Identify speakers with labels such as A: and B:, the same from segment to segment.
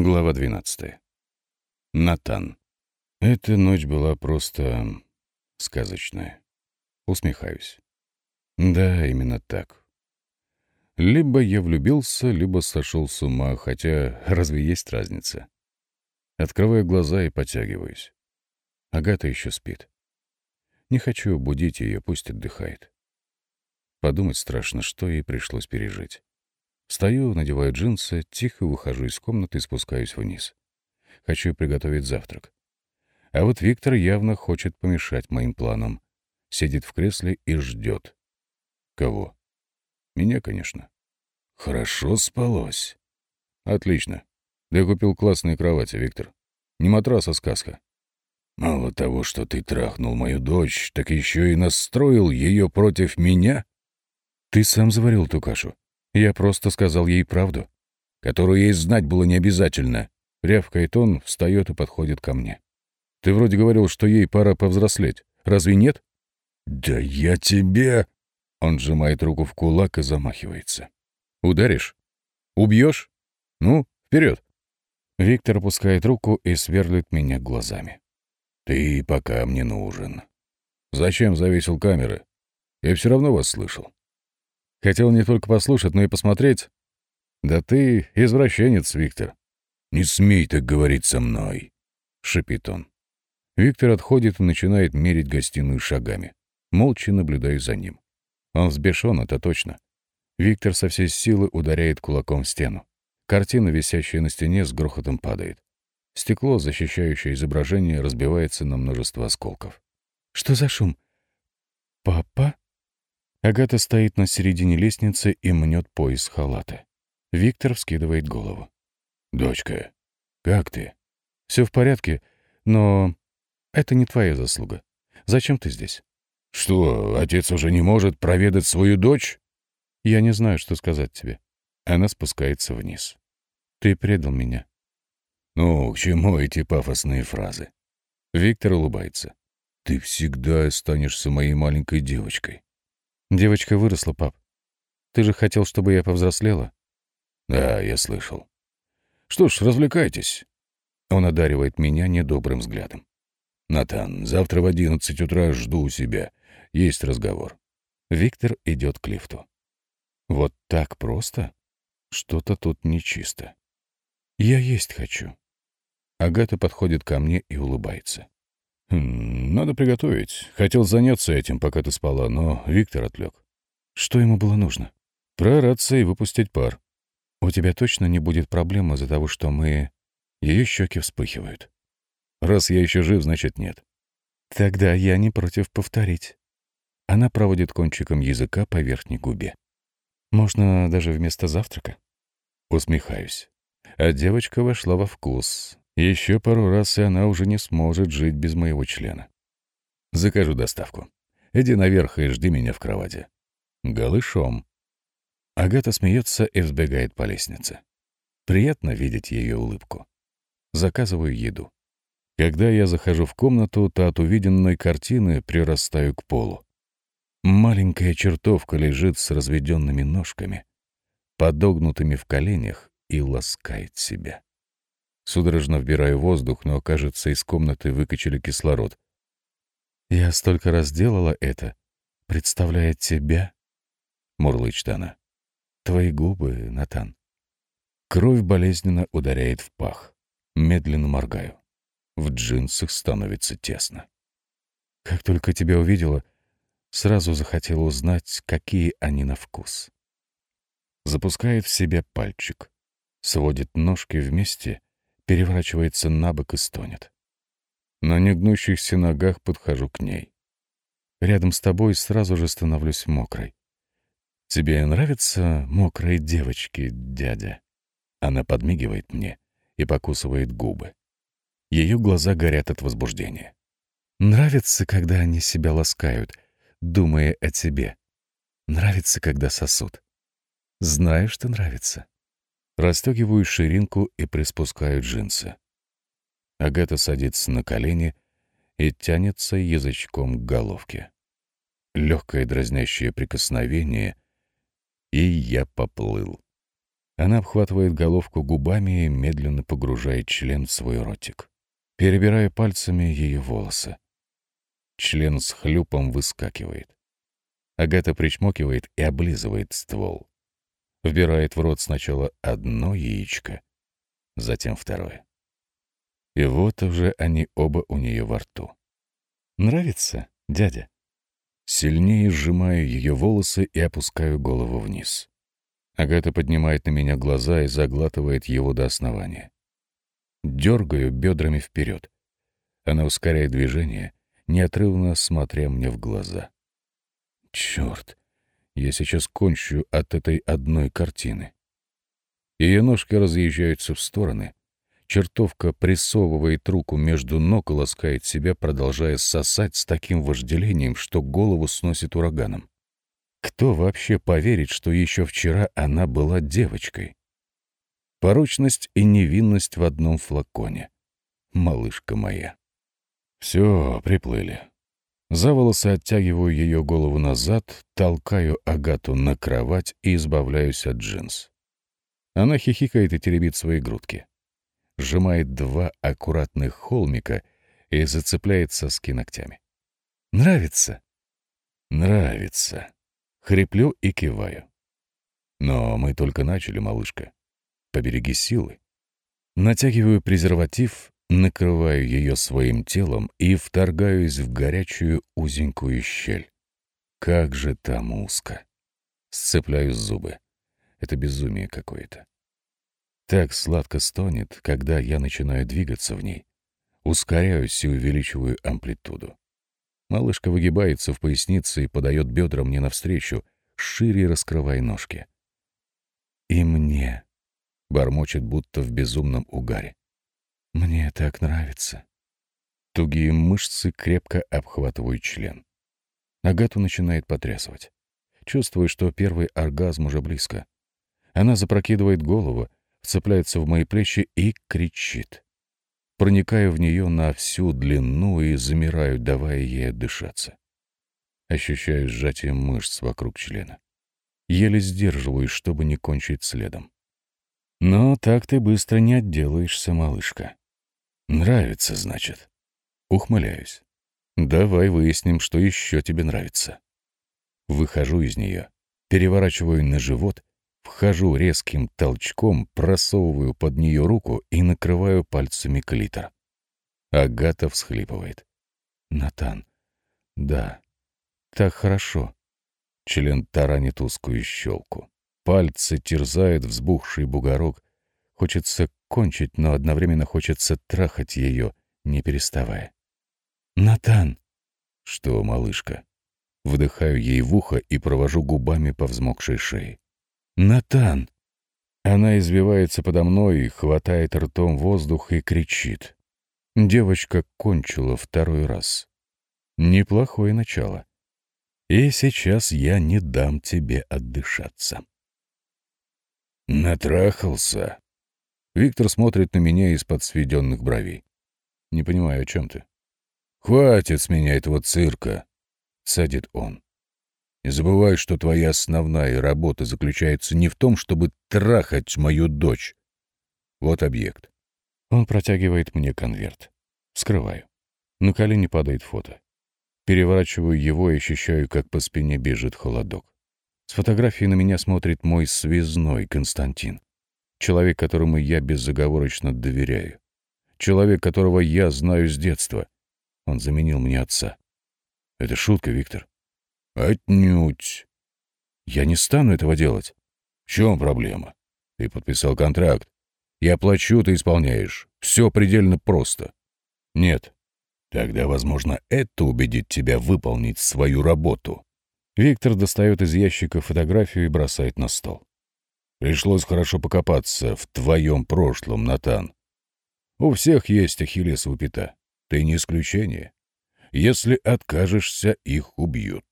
A: Глава 12. Натан. Эта ночь была просто сказочная. Усмехаюсь. Да, именно так. Либо я влюбился, либо сошел с ума, хотя разве есть разница? Открываю глаза и подтягиваюсь. Агата еще спит. Не хочу будить ее, пусть отдыхает. Подумать страшно, что ей пришлось пережить. Стою, надеваю джинсы, тихо выхожу из комнаты и спускаюсь вниз. Хочу приготовить завтрак. А вот Виктор явно хочет помешать моим планам. Сидит в кресле и ждет. Кого? Меня, конечно. Хорошо спалось. Отлично. Я купил классные кровати, Виктор. Не матрас, а сказка. Мало того, что ты трахнул мою дочь, так еще и настроил ее против меня? Ты сам заварил ту кашу. Я просто сказал ей правду, которую ей знать было не обязательно. Рявкает он, встает и подходит ко мне. Ты вроде говорил, что ей пора повзрослеть. Разве нет? Да я тебе... Он сжимает руку в кулак и замахивается. Ударишь? Убьешь? Ну, вперед. Виктор опускает руку и сверлит меня глазами. Ты пока мне нужен. Зачем завесил камеры? Я все равно вас слышал. Хотел не только послушать, но и посмотреть. Да ты извращенец, Виктор. Не смей так говорить со мной, шипит он. Виктор отходит и начинает мерить гостиную шагами. Молча наблюдаю за ним. Он взбешен, это точно. Виктор со всей силы ударяет кулаком в стену. Картина, висящая на стене, с грохотом падает. Стекло, защищающее изображение, разбивается на множество осколков. «Что за шум? Папа?» Агата стоит на середине лестницы и мнет пояс халата. Виктор вскидывает голову. «Дочка, как ты?» «Все в порядке, но это не твоя заслуга. Зачем ты здесь?» «Что, отец уже не может проведать свою дочь?» «Я не знаю, что сказать тебе». Она спускается вниз. «Ты предал меня». «Ну, к чему эти пафосные фразы?» Виктор улыбается. «Ты всегда останешься моей маленькой девочкой. Девочка выросла, пап. Ты же хотел, чтобы я повзрослела? Да, я слышал. Что ж, развлекайтесь. Он одаривает меня недобрым взглядом. Натан, завтра в одиннадцать утра жду у себя. Есть разговор. Виктор идет к лифту. Вот так просто? Что-то тут нечисто. Я есть хочу. Агата подходит ко мне и улыбается. Хм, «Надо приготовить. Хотел заняться этим, пока ты спала, но Виктор отвлек. Что ему было нужно? Прораться и выпустить пар. У тебя точно не будет проблем из-за того, что мы... Ее щеки вспыхивают. Раз я еще жив, значит нет. Тогда я не против повторить. Она проводит кончиком языка по верхней губе. Можно даже вместо завтрака. Усмехаюсь. А девочка вошла во вкус, еще пару раз, и она уже не сможет жить без моего члена. Закажу доставку. Иди наверх и жди меня в кровати. Голышом. Агата смеется и взбегает по лестнице. Приятно видеть ее улыбку. Заказываю еду. Когда я захожу в комнату, то от увиденной картины прирастаю к полу. Маленькая чертовка лежит с разведенными ножками, подогнутыми в коленях, и ласкает себя. Судорожно вбираю воздух, но, кажется, из комнаты выкачали кислород. «Я столько раз делала это, представляя тебя», — мурлычет она. «Твои губы, Натан». Кровь болезненно ударяет в пах. Медленно моргаю. В джинсах становится тесно. Как только тебя увидела, сразу захотела узнать, какие они на вкус. Запускает в себя пальчик, сводит ножки вместе переворачивается на бок и стонет. На негнущихся ногах подхожу к ней. Рядом с тобой сразу же становлюсь мокрой. «Тебе нравятся мокрые девочки, дядя?» Она подмигивает мне и покусывает губы. Ее глаза горят от возбуждения. «Нравится, когда они себя ласкают, думая о тебе. Нравится, когда сосут. Знаю, что нравится». Растегиваю ширинку и приспускаю джинсы. Агата садится на колени и тянется язычком к головке. Легкое дразнящее прикосновение, и я поплыл. Она обхватывает головку губами и медленно погружает член в свой ротик, перебирая пальцами ее волосы. Член с хлюпом выскакивает. Агата причмокивает и облизывает ствол. Вбирает в рот сначала одно яичко, затем второе. И вот уже они оба у нее во рту. «Нравится, дядя?» Сильнее сжимаю ее волосы и опускаю голову вниз. Агата поднимает на меня глаза и заглатывает его до основания. Дергаю бедрами вперед. Она ускоряет движение, неотрывно смотря мне в глаза. Черт, я сейчас кончу от этой одной картины. Ее ножки разъезжаются в стороны. Чертовка прессовывает руку между ног и ласкает себя, продолжая сосать с таким вожделением, что голову сносит ураганом. Кто вообще поверит, что еще вчера она была девочкой? Порочность и невинность в одном флаконе. Малышка моя. Все, приплыли. За волосы оттягиваю ее голову назад, толкаю Агату на кровать и избавляюсь от джинс. Она хихикает и теребит свои грудки. Сжимает два аккуратных холмика и зацепляет соски ногтями. «Нравится?» «Нравится», Хриплю и киваю. Но мы только начали, малышка. Побереги силы. Натягиваю презерватив, накрываю ее своим телом и вторгаюсь в горячую узенькую щель. Как же там узко. Сцепляю зубы. Это безумие какое-то. Так сладко стонет, когда я начинаю двигаться в ней. Ускоряюсь и увеличиваю амплитуду. Малышка выгибается в пояснице и подает бедра мне навстречу, шире раскрывая ножки. «И мне», — бормочет, будто в безумном угаре. «Мне так нравится». Тугие мышцы крепко обхватывают член. Агату начинает потрясывать. Чувствую, что первый оргазм уже близко. Она запрокидывает голову, вцепляется в мои плечи и кричит проникаю в нее на всю длину и замираю, давая ей отдышаться. Ощущаю сжатие мышц вокруг члена. Еле сдерживаюсь, чтобы не кончить следом. Но так ты быстро не отделаешься, малышка. Нравится, значит. Ухмыляюсь. Давай выясним, что еще тебе нравится. Выхожу из нее, переворачиваю на живот Вхожу резким толчком, просовываю под нее руку и накрываю пальцами клитор. Агата всхлипывает. «Натан, да, так хорошо». Член таранит узкую щелку. Пальцы терзают взбухший бугорок. Хочется кончить, но одновременно хочется трахать ее, не переставая. «Натан!» «Что, малышка?» Вдыхаю ей в ухо и провожу губами по взмокшей шее. «Натан!» Она извивается подо мной, хватает ртом воздух и кричит. Девочка кончила второй раз. Неплохое начало. И сейчас я не дам тебе отдышаться. Натрахался. Виктор смотрит на меня из-под сведенных бровей. Не понимаю, о чем ты. Хватит с меня этого цирка, садит он. Не забывай, что твоя основная работа заключается не в том, чтобы трахать мою дочь. Вот объект. Он протягивает мне конверт. Скрываю. На колени падает фото. Переворачиваю его и ощущаю, как по спине бежит холодок. С фотографии на меня смотрит мой связной Константин. Человек, которому я безоговорочно доверяю. Человек, которого я знаю с детства. Он заменил мне отца. Это шутка, Виктор. Отнюдь. Я не стану этого делать. В чем проблема? Ты подписал контракт. Я плачу, ты исполняешь. Все предельно просто. Нет. Тогда, возможно, это убедит тебя выполнить свою работу. Виктор достает из ящика фотографию и бросает на стол. Пришлось хорошо покопаться в твоем прошлом, Натан. У всех есть ахиллесова пята. Ты не исключение. Если откажешься, их убьют.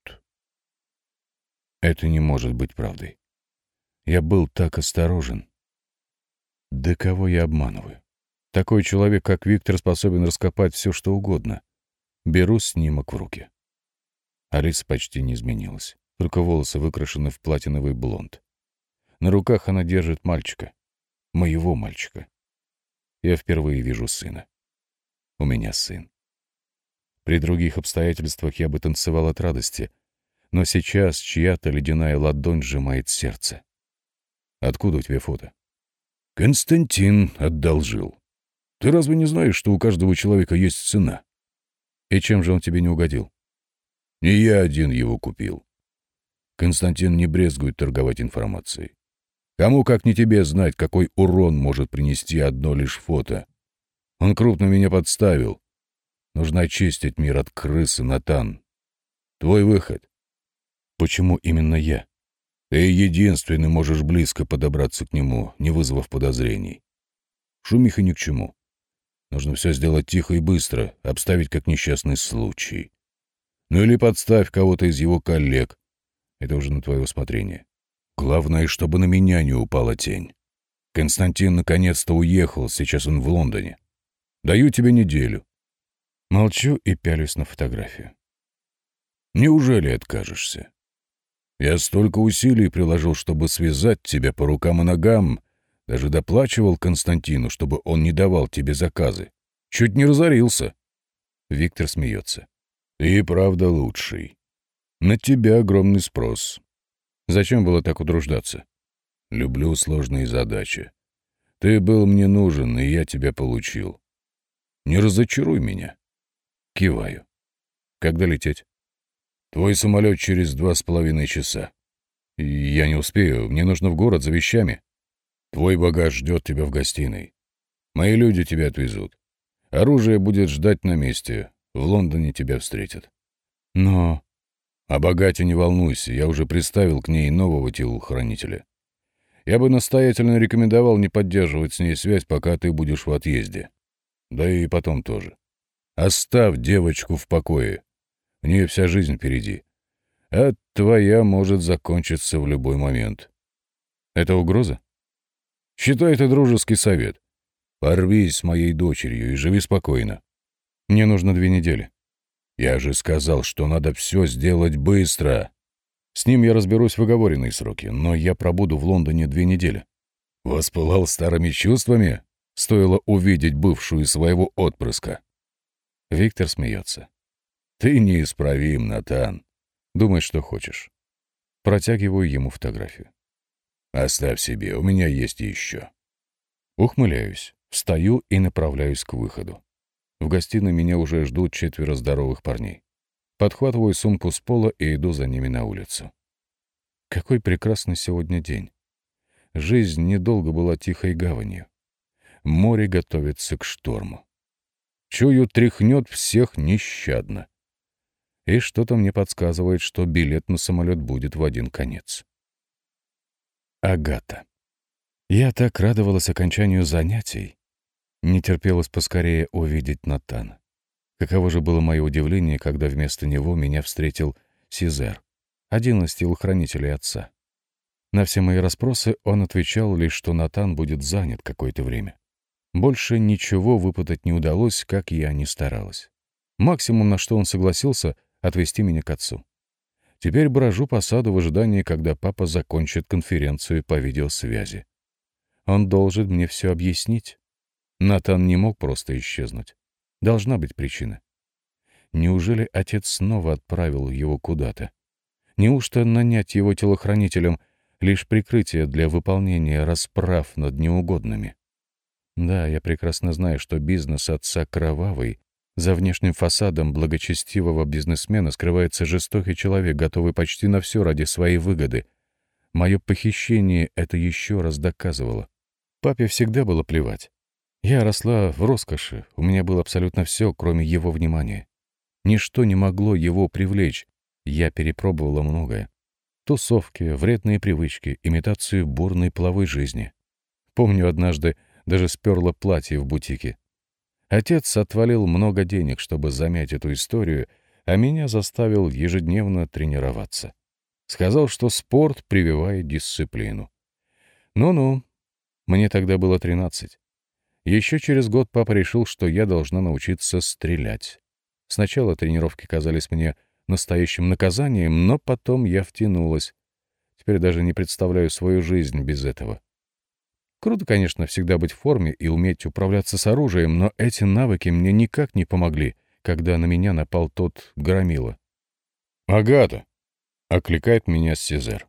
A: Это не может быть правдой. Я был так осторожен. Да кого я обманываю? Такой человек, как Виктор, способен раскопать все, что угодно. Беру снимок в руки. Алиса почти не изменилась, только волосы выкрашены в платиновый блонд. На руках она держит мальчика. Моего мальчика. Я впервые вижу сына. У меня сын. При других обстоятельствах я бы танцевал от радости, но сейчас чья-то ледяная ладонь сжимает сердце. Откуда у тебя фото? Константин одолжил. Ты разве не знаешь, что у каждого человека есть цена? И чем же он тебе не угодил? Не я один его купил. Константин не брезгует торговать информацией. Кому, как не тебе, знать, какой урон может принести одно лишь фото. Он крупно меня подставил. Нужно очистить мир от крысы, Натан. Твой выход. Почему именно я? Ты единственный можешь близко подобраться к нему, не вызвав подозрений. Шумиха ни к чему. Нужно все сделать тихо и быстро, обставить как несчастный случай. Ну или подставь кого-то из его коллег. Это уже на твое усмотрение. Главное, чтобы на меня не упала тень. Константин наконец-то уехал, сейчас он в Лондоне. Даю тебе неделю. Молчу и пялюсь на фотографию. Неужели откажешься? Я столько усилий приложил, чтобы связать тебя по рукам и ногам, даже доплачивал Константину, чтобы он не давал тебе заказы. Чуть не разорился. Виктор смеется. Ты правда лучший. На тебя огромный спрос. Зачем было так утруждаться? Люблю сложные задачи. Ты был мне нужен, и я тебя получил. Не разочаруй меня. Киваю. Когда лететь? Твой самолет через два с половиной часа. Я не успею, мне нужно в город за вещами. Твой багаж ждет тебя в гостиной. Мои люди тебя отвезут. Оружие будет ждать на месте. В Лондоне тебя встретят. Но... О богате не волнуйся, я уже приставил к ней нового телохранителя. Я бы настоятельно рекомендовал не поддерживать с ней связь, пока ты будешь в отъезде. Да и потом тоже. Оставь девочку в покое. У нее вся жизнь впереди. А твоя может закончиться в любой момент. Это угроза? Считай это дружеский совет. Порвись с моей дочерью и живи спокойно. Мне нужно две недели. Я же сказал, что надо все сделать быстро. С ним я разберусь в оговоренные сроки, но я пробуду в Лондоне две недели. Воспылал старыми чувствами? Стоило увидеть бывшую своего отпрыска. Виктор смеется. Ты неисправим, Натан. Думай, что хочешь. Протягиваю ему фотографию. Оставь себе, у меня есть еще. Ухмыляюсь, встаю и направляюсь к выходу. В гостиной меня уже ждут четверо здоровых парней. Подхватываю сумку с пола и иду за ними на улицу. Какой прекрасный сегодня день. Жизнь недолго была тихой гаванью. Море готовится к шторму. Чую, тряхнет всех нещадно. И что-то мне подсказывает, что билет на самолет будет в один конец. Агата. Я так радовалась окончанию занятий, не терпелось поскорее увидеть Натана. Каково же было мое удивление, когда вместо него меня встретил Сизер, один из телохранителей отца. На все мои расспросы он отвечал лишь, что Натан будет занят какое-то время. Больше ничего выпытать не удалось, как я ни старалась. Максимум, на что он согласился, — отвезти меня к отцу. Теперь брожу по саду в ожидании, когда папа закончит конференцию по видеосвязи. Он должен мне все объяснить. Натан не мог просто исчезнуть. Должна быть причина. Неужели отец снова отправил его куда-то? Неужто нанять его телохранителем — лишь прикрытие для выполнения расправ над неугодными? Да, я прекрасно знаю, что бизнес отца кровавый. За внешним фасадом благочестивого бизнесмена скрывается жестокий человек, готовый почти на все ради своей выгоды. Мое похищение это еще раз доказывало. Папе всегда было плевать. Я росла в роскоши, у меня было абсолютно все, кроме его внимания. Ничто не могло его привлечь. Я перепробовала многое. Тусовки, вредные привычки, имитацию бурной половой жизни. Помню, однажды даже сперла платье в бутике. Отец отвалил много денег, чтобы замять эту историю, а меня заставил ежедневно тренироваться. Сказал, что спорт прививает дисциплину. Ну-ну, мне тогда было тринадцать. Еще через год папа решил, что я должна научиться стрелять. Сначала тренировки казались мне настоящим наказанием, но потом я втянулась. Теперь даже не представляю свою жизнь без этого. Круто, конечно, всегда быть в форме и уметь управляться с оружием, но эти навыки мне никак не помогли, когда на меня напал тот громила. «Агата!» — окликает меня Сезер.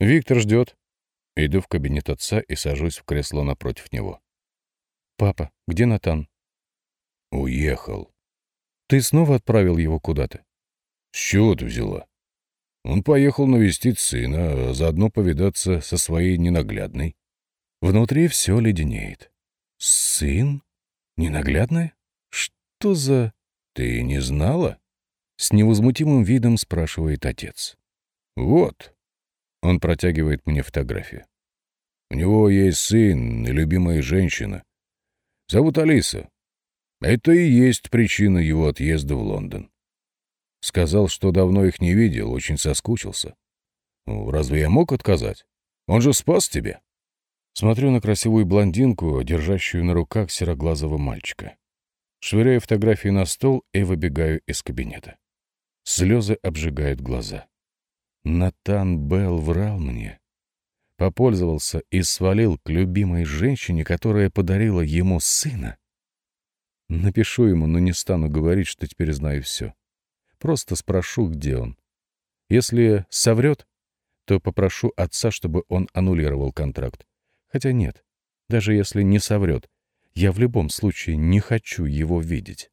A: «Виктор ждет». Иду в кабинет отца и сажусь в кресло напротив него. «Папа, где Натан?» «Уехал». «Ты снова отправил его куда-то?» «С чего ты взяла?» Он поехал навестить сына, а заодно повидаться со своей ненаглядной. Внутри все леденеет. «Сын? Ненаглядная? Что за...» «Ты не знала?» С невозмутимым видом спрашивает отец. «Вот». Он протягивает мне фотографию. «У него есть сын и любимая женщина. Зовут Алиса. Это и есть причина его отъезда в Лондон. Сказал, что давно их не видел, очень соскучился. Ну, разве я мог отказать? Он же спас тебя. Смотрю на красивую блондинку, держащую на руках сероглазого мальчика. Швыряю фотографии на стол и выбегаю из кабинета. Слезы обжигают глаза. Натан Белл врал мне. Попользовался и свалил к любимой женщине, которая подарила ему сына. Напишу ему, но не стану говорить, что теперь знаю все. Просто спрошу, где он. Если соврет, то попрошу отца, чтобы он аннулировал контракт. Хотя нет, даже если не соврет, я в любом случае не хочу его видеть.